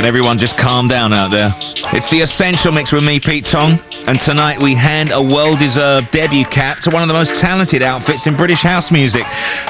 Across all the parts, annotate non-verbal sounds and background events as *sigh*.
Can everyone just calm down out there? It's the Essential Mix with me, Pete Tong, and tonight we hand a well-deserved debut cap to one of the most talented outfits in British house music.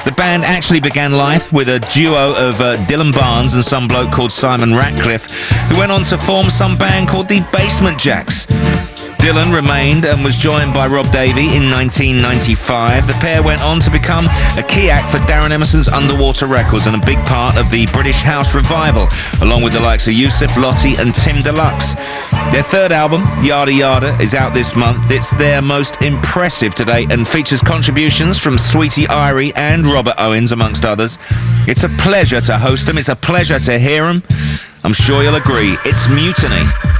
The band actually began life with a duo of uh, Dylan Barnes and some bloke called Simon Ratcliffe, who went on to form some band called the Basement Jaxx. Dylan remained and was joined by Rob Davey in 1995. The pair went on to become a key act for Darren Emerson's Underwater Records and a big part of the British House revival, along with the likes of Yousef, Lottie and Tim Deluxe. Their third album, Yada Yada, is out this month. It's their most impressive to date and features contributions from Sweetie Irie and Robert Owens, amongst others. It's a pleasure to host them. It's a pleasure to hear them. I'm sure you'll agree. It's Mutiny.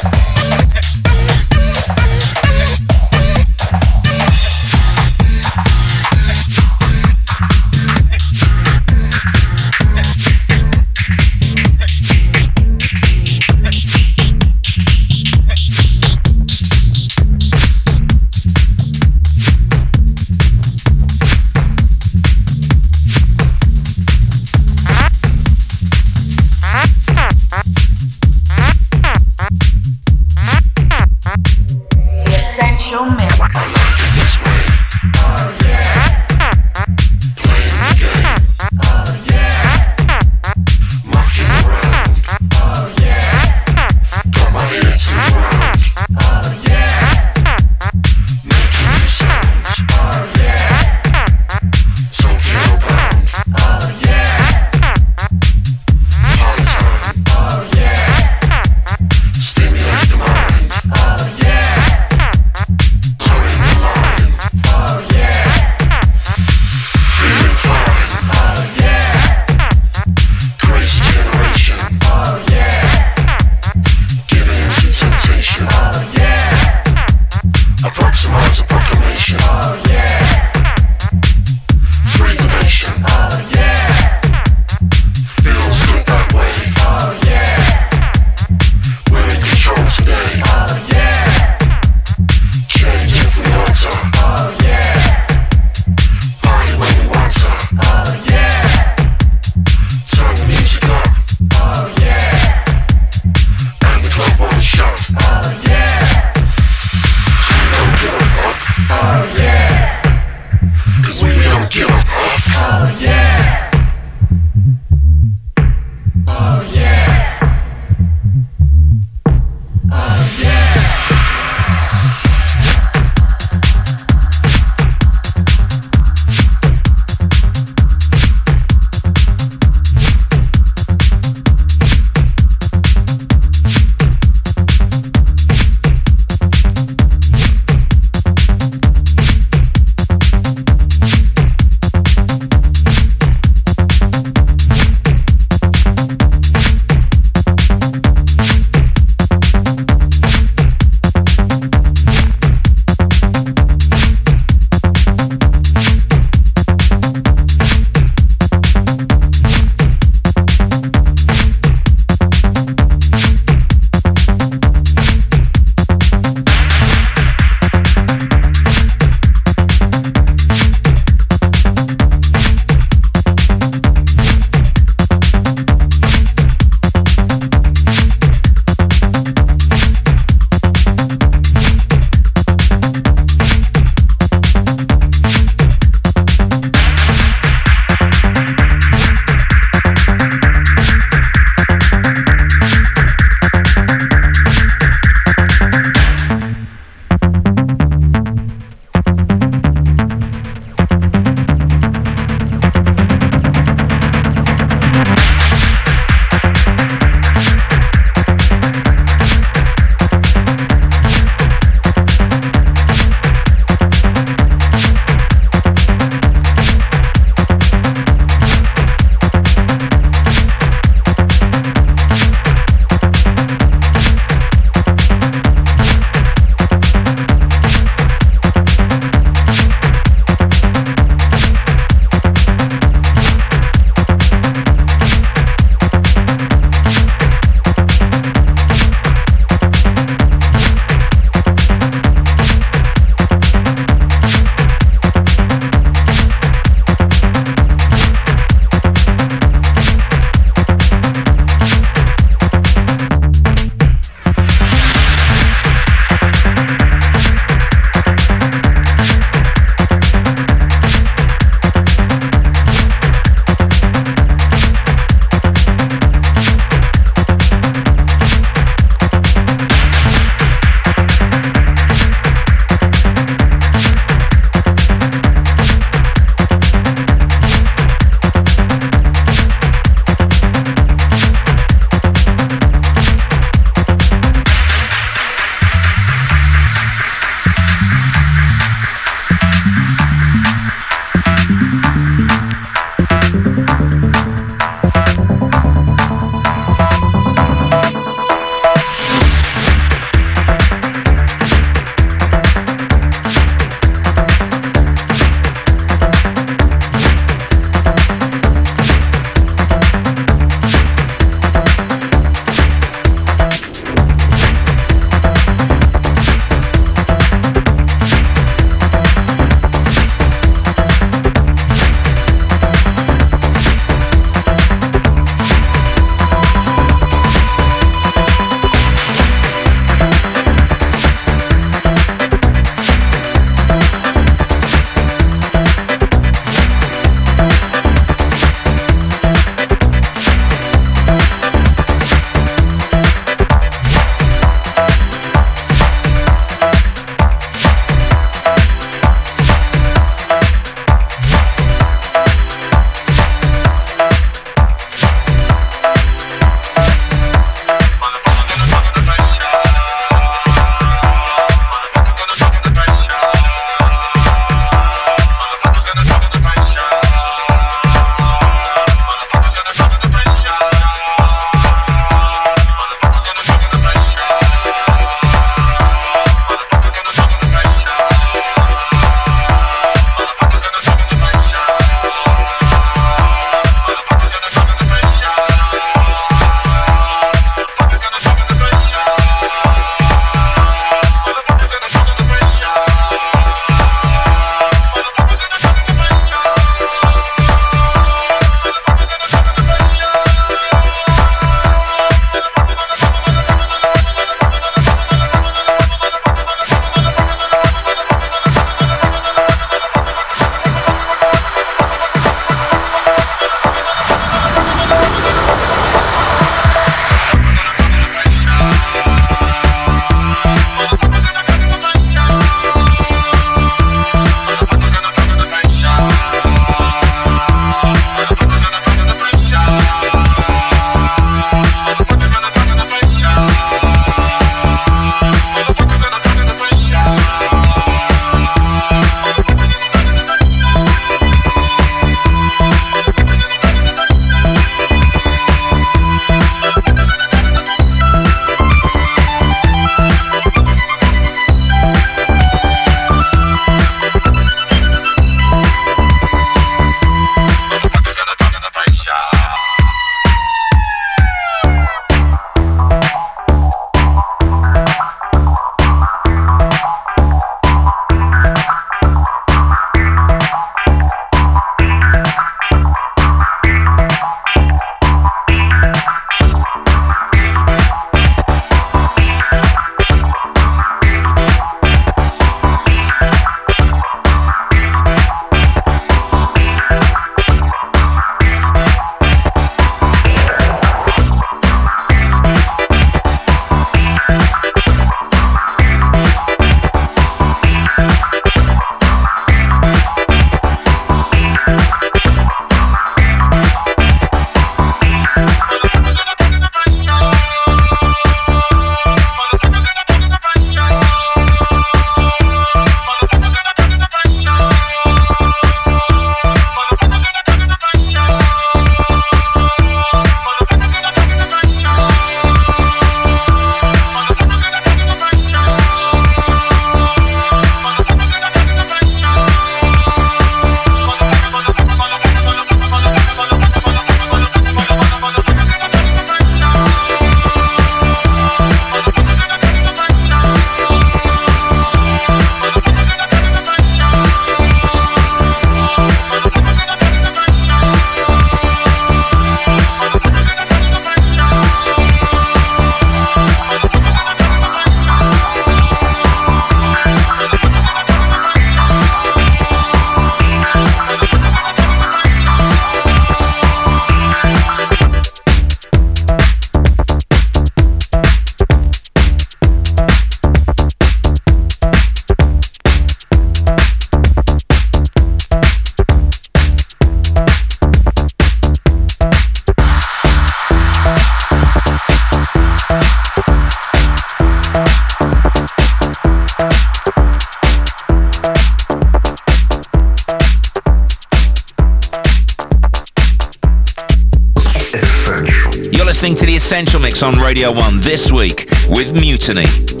Essential Mix on Radio 1 this week with Mutiny.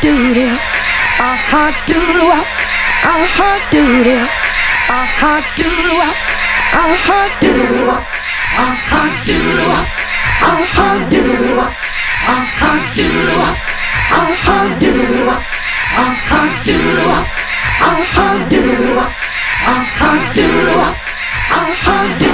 Doodle, uh-huh, doodle uh-huh, doodle, uh-huh, doodle uh-huh, doodle uh-huh, doodle uh-huh, doodle uh-huh, doodle uh-huh, doodle uh-huh, doodle uh-huh, doodle uh-huh, doodle uh-huh, doodle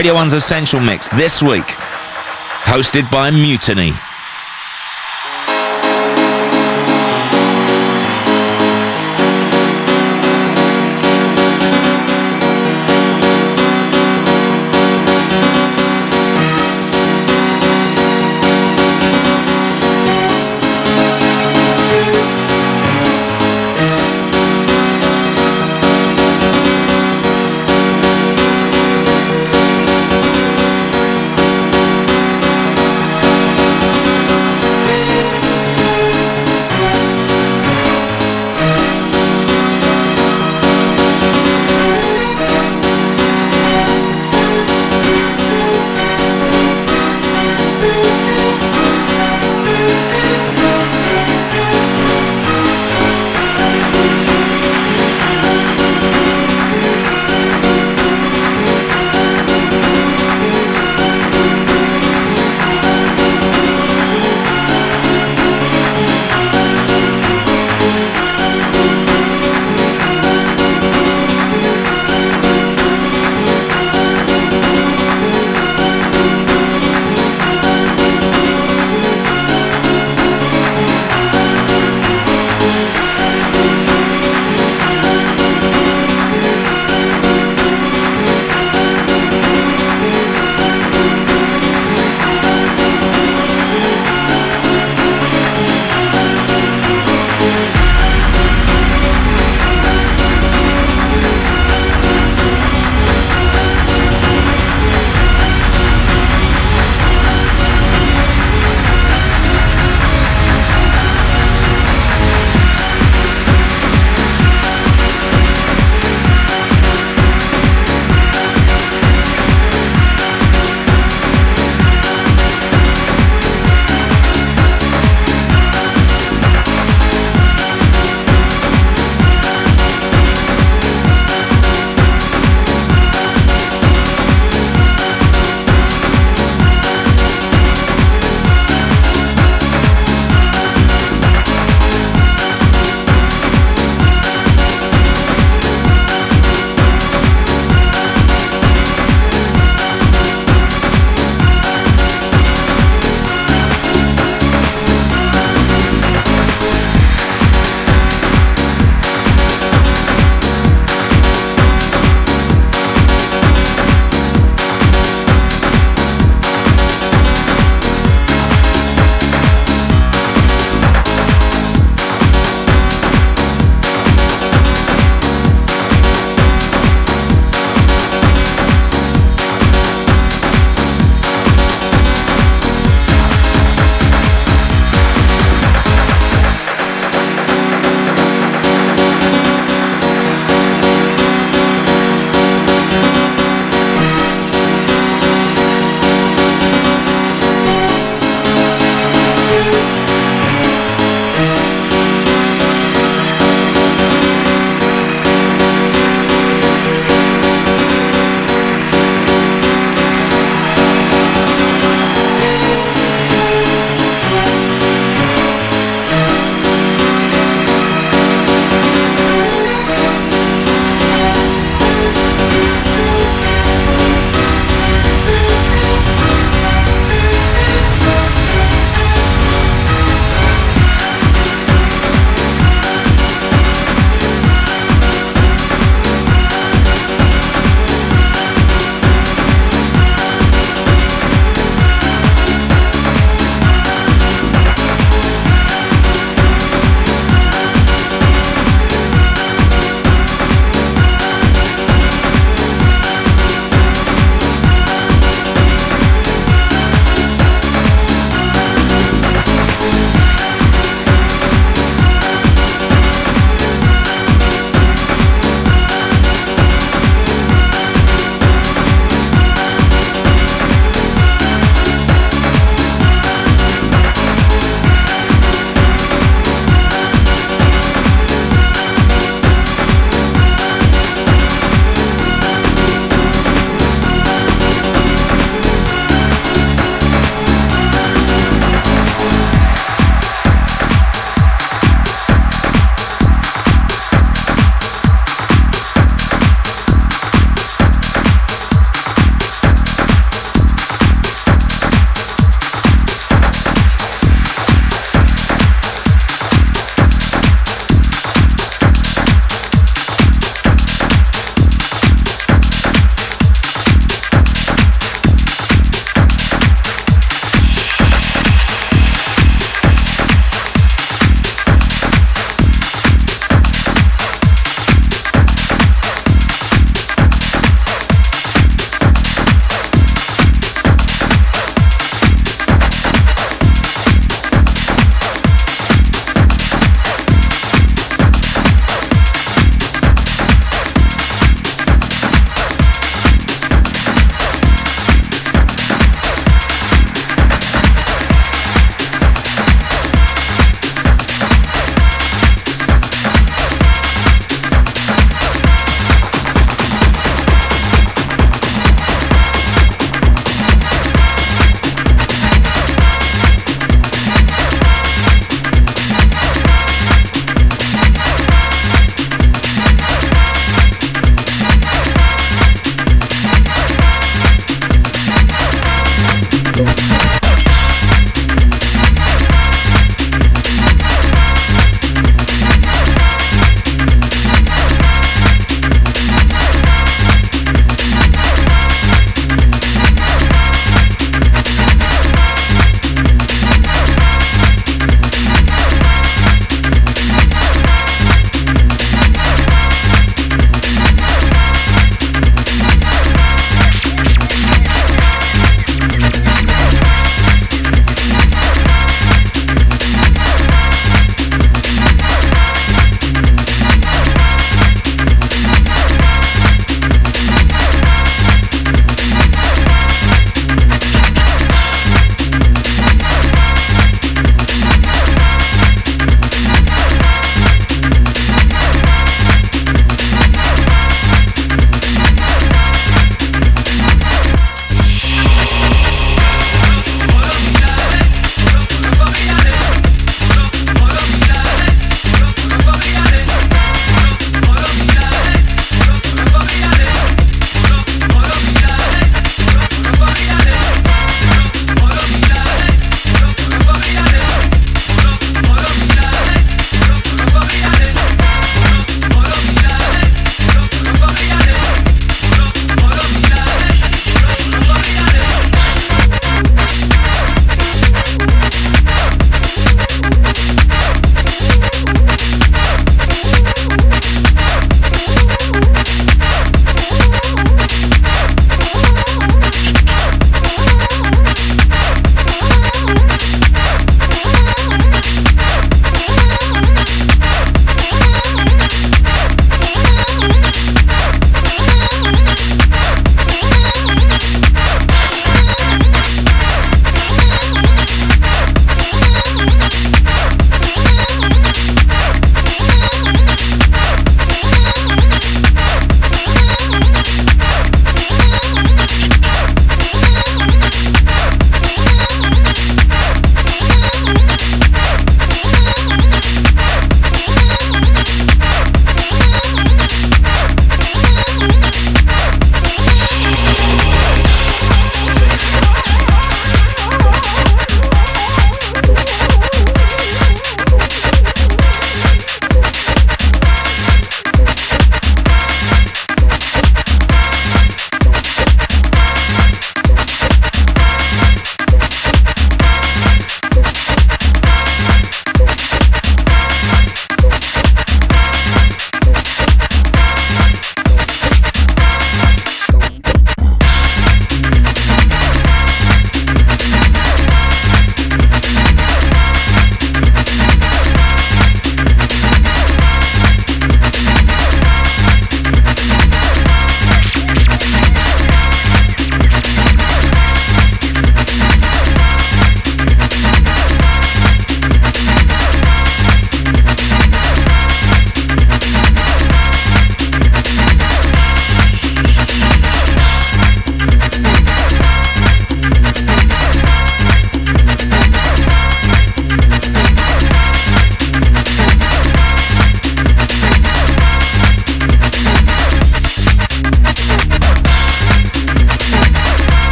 Radio 1's Essential Mix this week, hosted by Mutiny.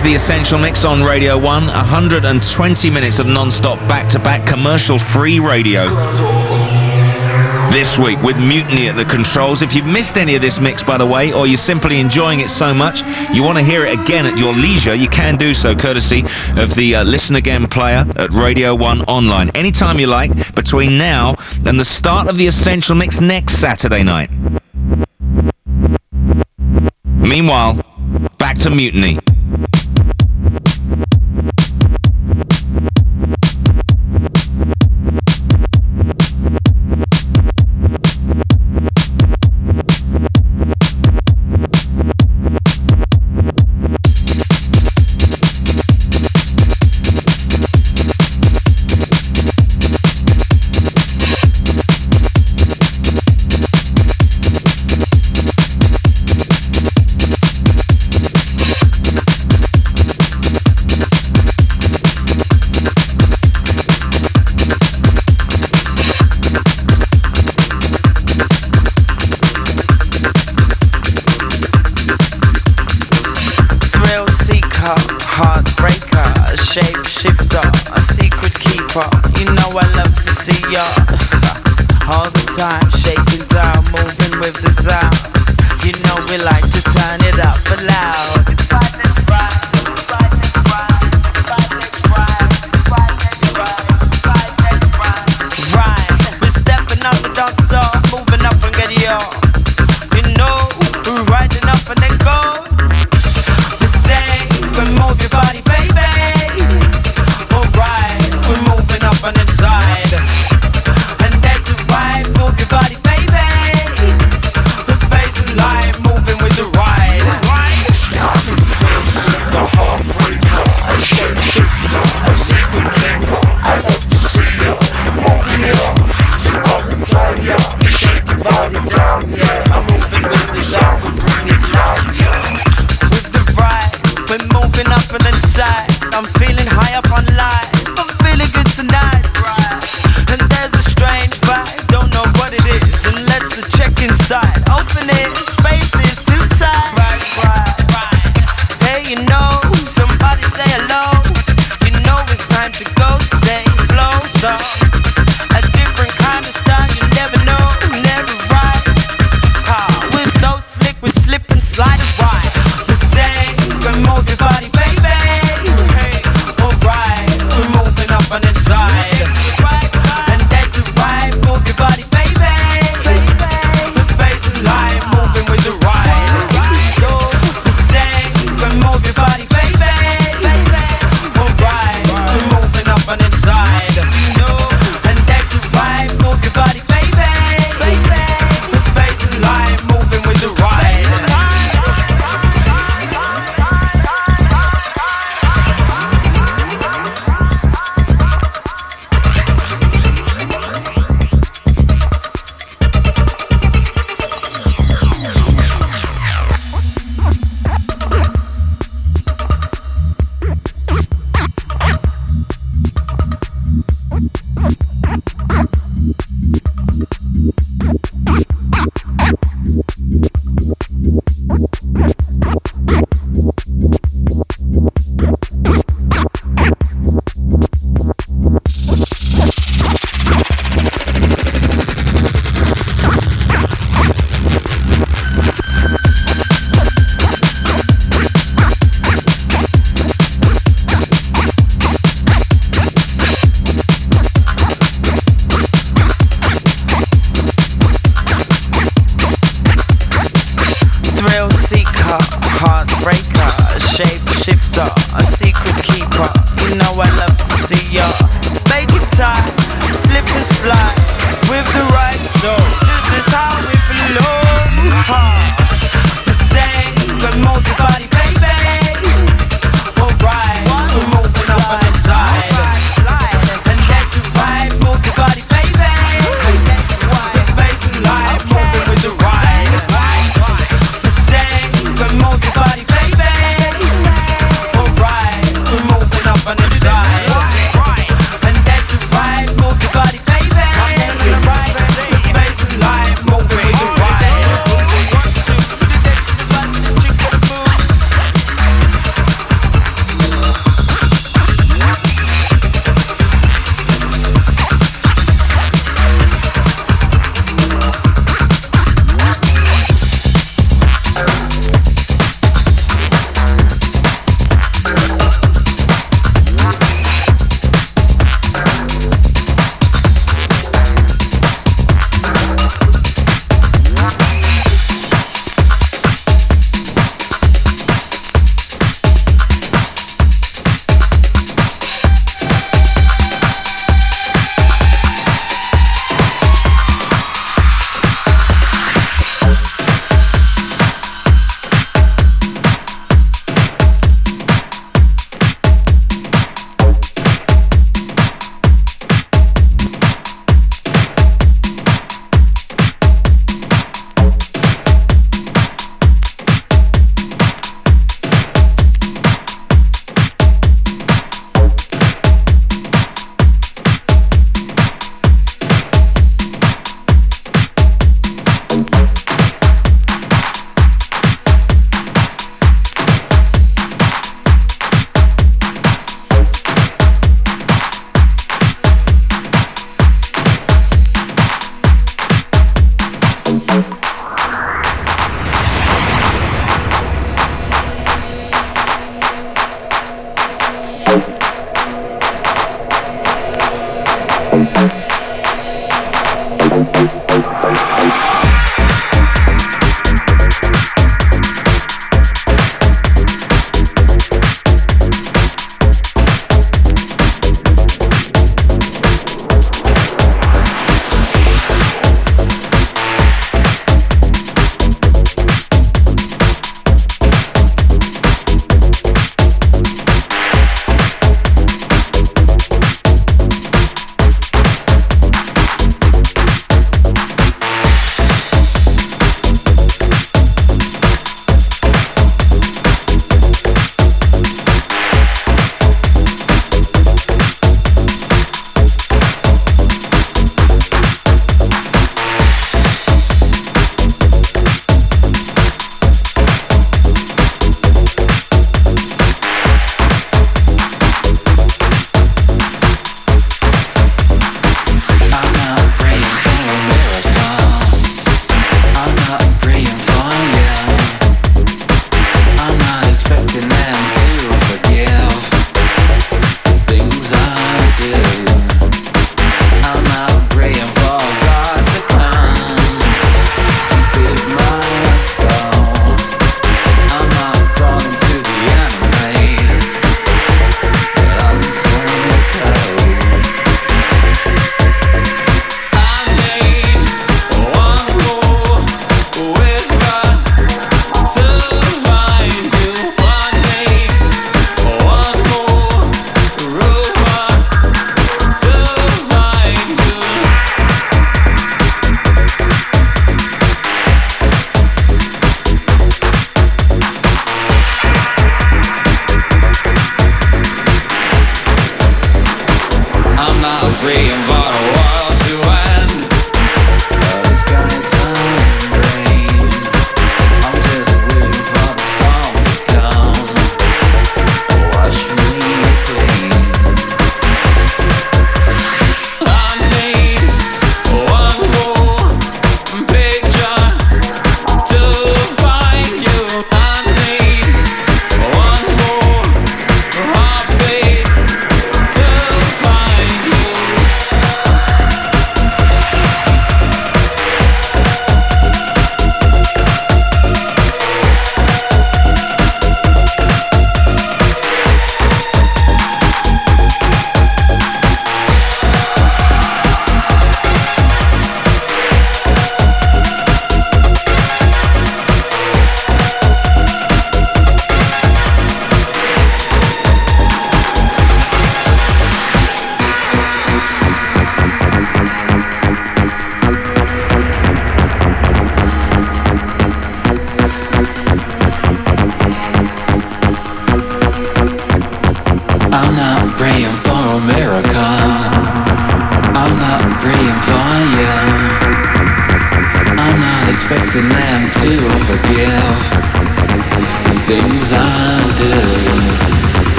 Is the Essential Mix on Radio 1. 120 minutes of non-stop back-to-back commercial-free radio. This week with Mutiny at the controls. If you've missed any of this mix, by the way, or you're simply enjoying it so much, you want to hear it again at your leisure, you can do so courtesy of the uh, Listen Again player at Radio 1 online. Anytime you like, between now and the start of the Essential Mix next Saturday night. Meanwhile, back to Mutiny.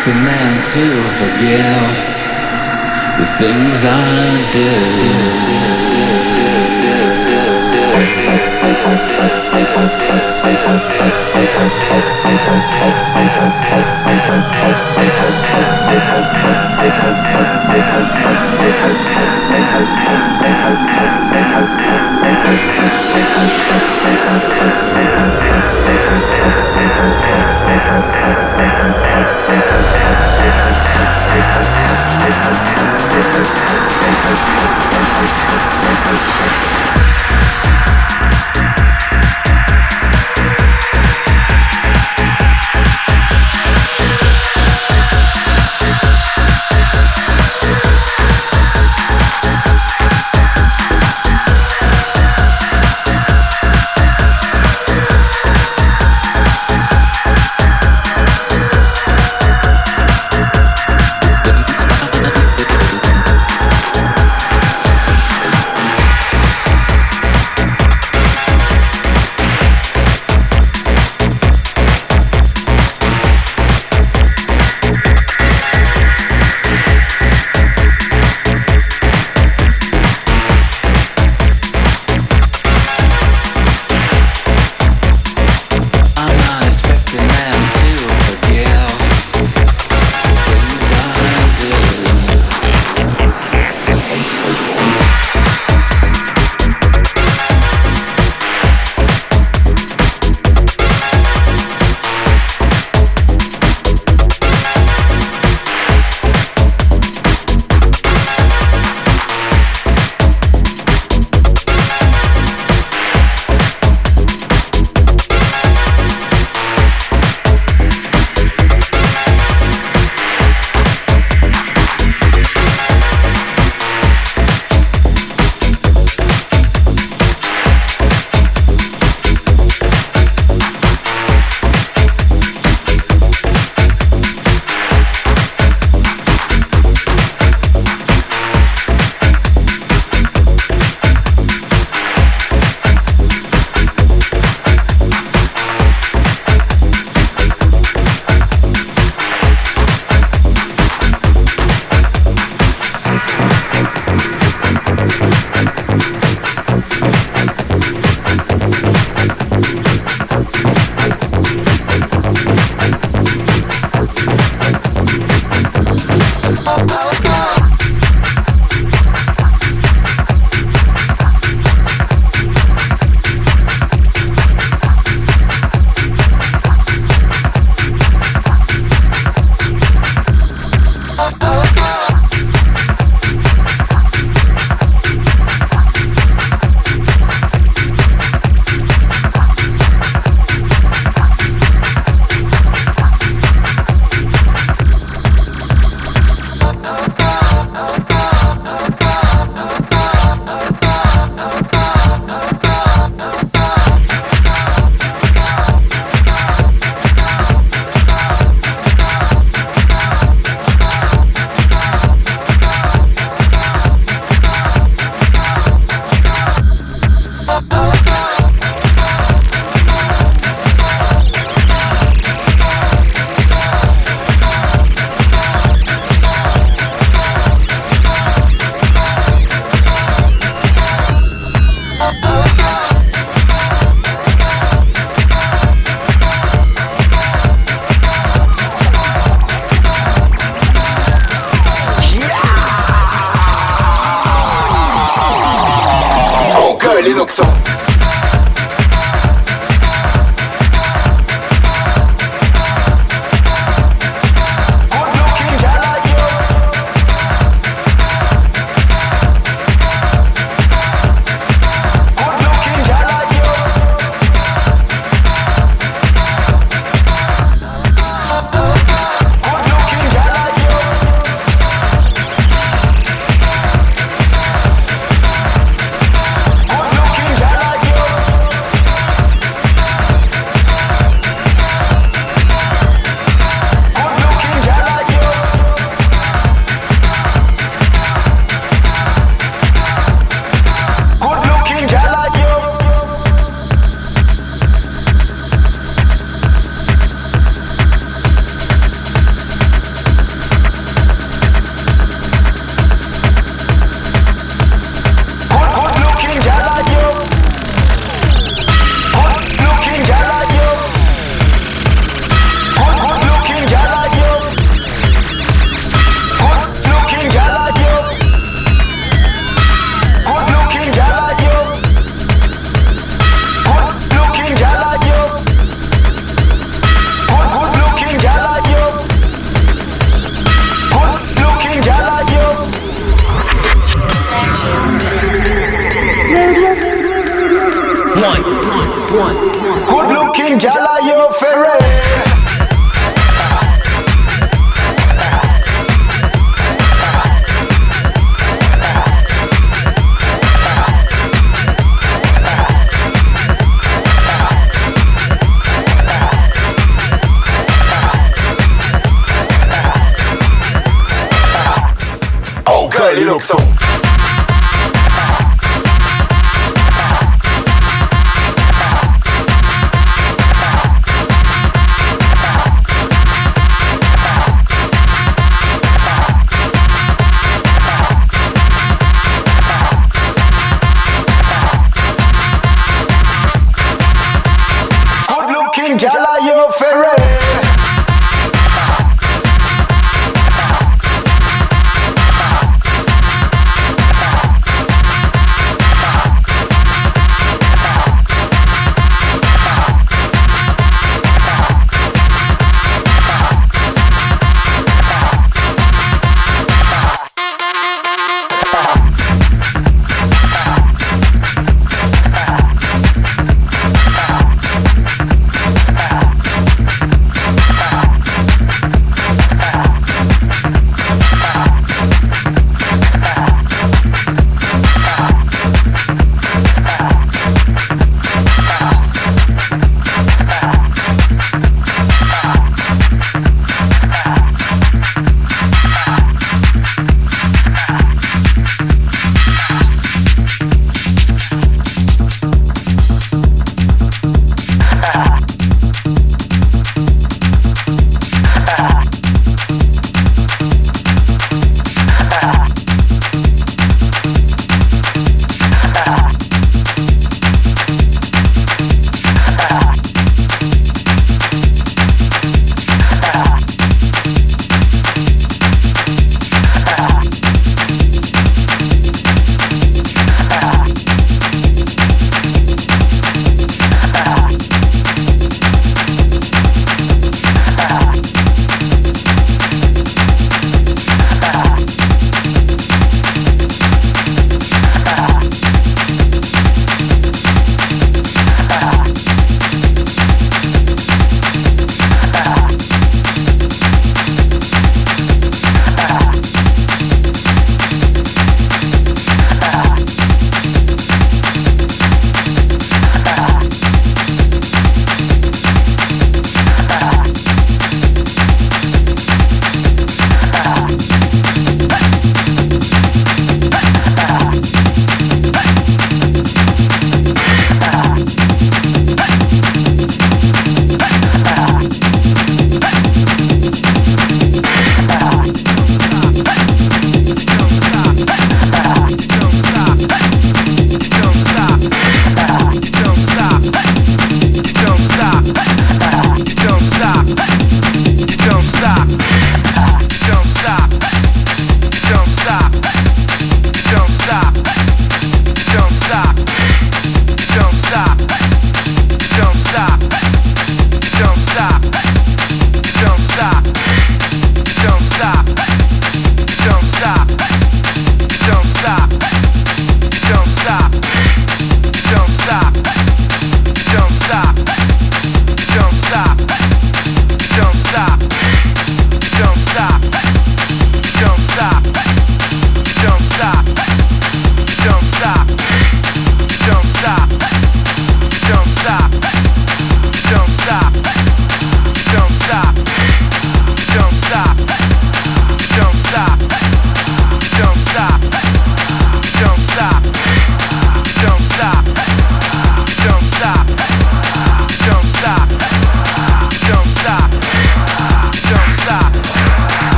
Expecting them to forgive the things I do. *laughs*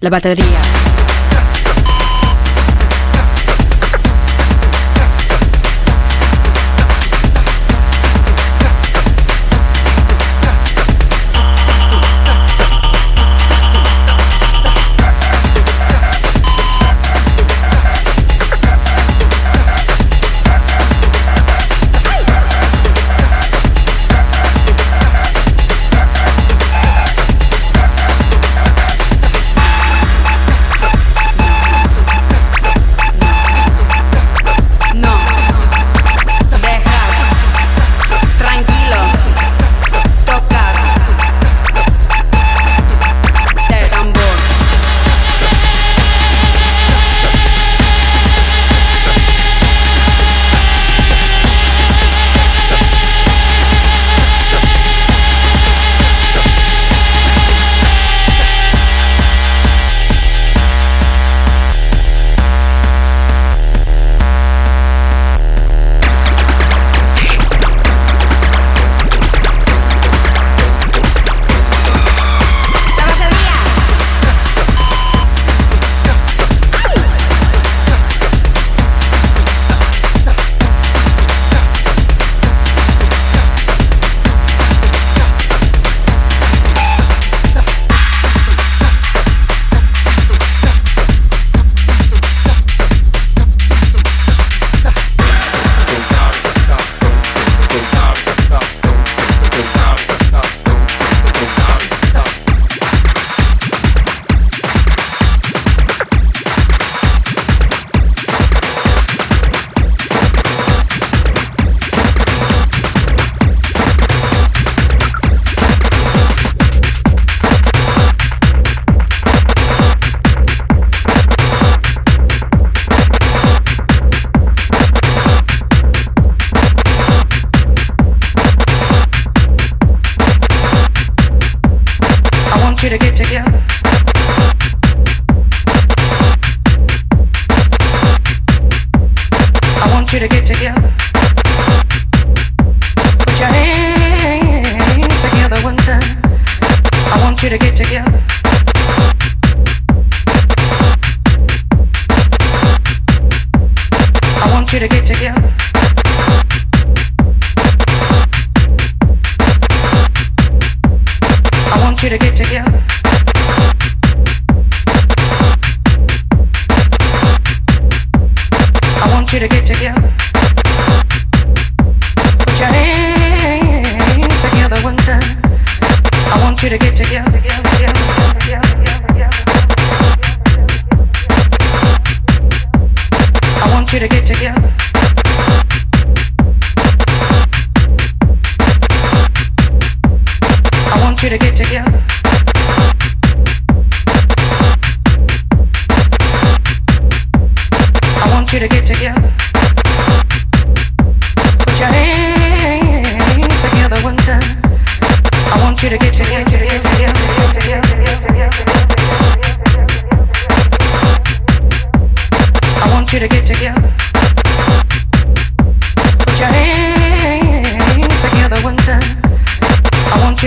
la batería.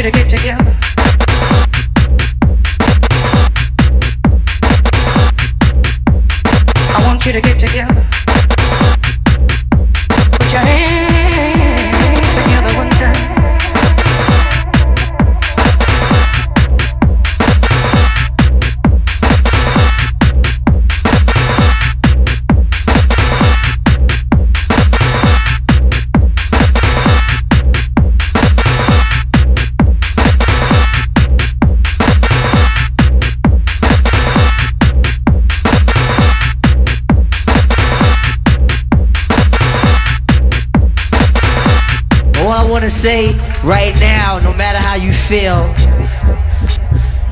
Say feel,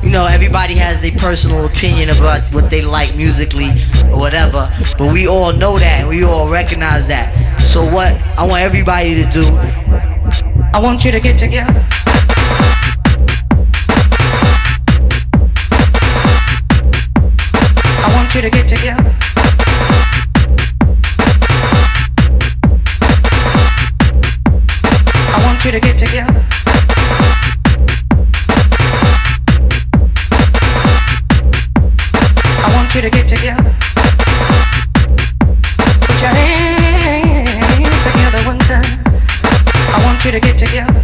you know, everybody has their personal opinion about what they like musically or whatever, but we all know that we all recognize that. So, what I want everybody to do, I want you to get together. I want you to get together. I want you to get together. to get together. Put your hands together one time. I want you to get together.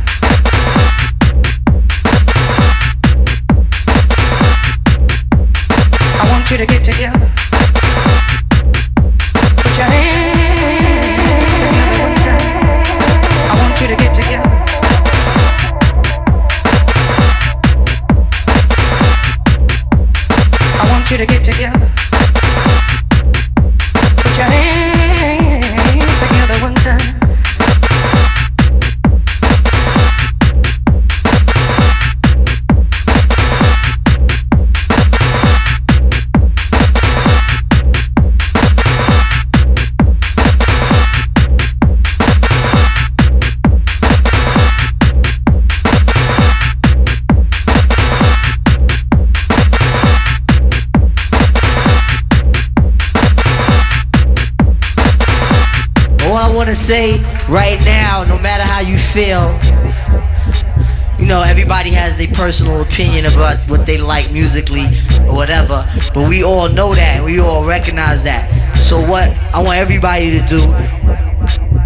Personal opinion about what they like musically or whatever, but we all know that, we all recognize that. So, what I want everybody to do,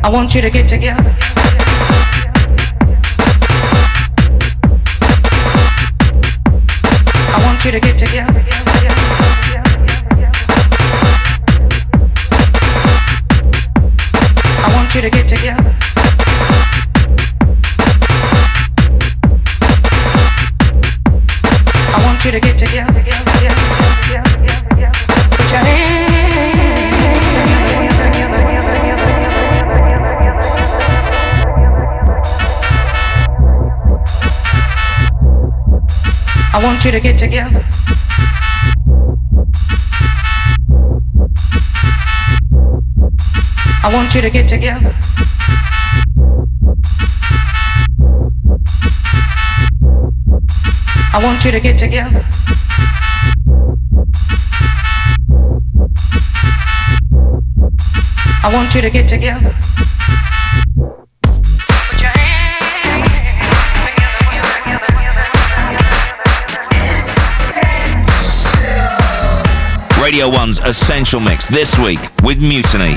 I want you to get together. I want you to get together. I want you to get together. You to get together. I want you to get together. I want you to get together. I want you to get together. I want you to get together. Radio 1's Essential Mix this week with Mutiny.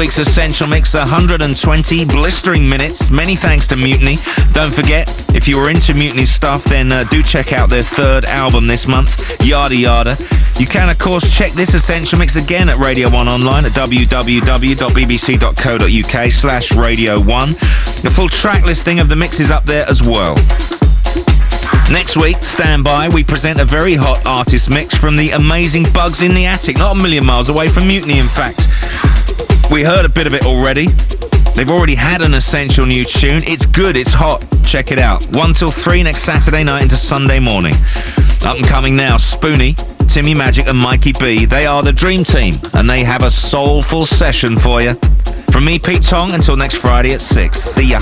Week's Essential Mix, 120 blistering minutes. Many thanks to Mutiny. Don't forget, if you were into Mutiny stuff, then uh, do check out their third album this month, Yada Yada. You can, of course, check this Essential Mix again at Radio 1 online at www.bbc.co.uk slash Radio 1. The full track listing of the mix is up there as well. Next week, stand by, we present a very hot artist mix from the amazing Bugs in the Attic, not a million miles away from Mutiny, in fact. We heard a bit of it already. They've already had an essential new tune. It's good, it's hot. Check it out. 1 till 3 next Saturday night into Sunday morning. Up and coming now, Spoony, Timmi Magic, and Mikee B. They are the Dream Team, and they have a soulful session for you. From me, Pete Tong, until next Friday at 6. See ya.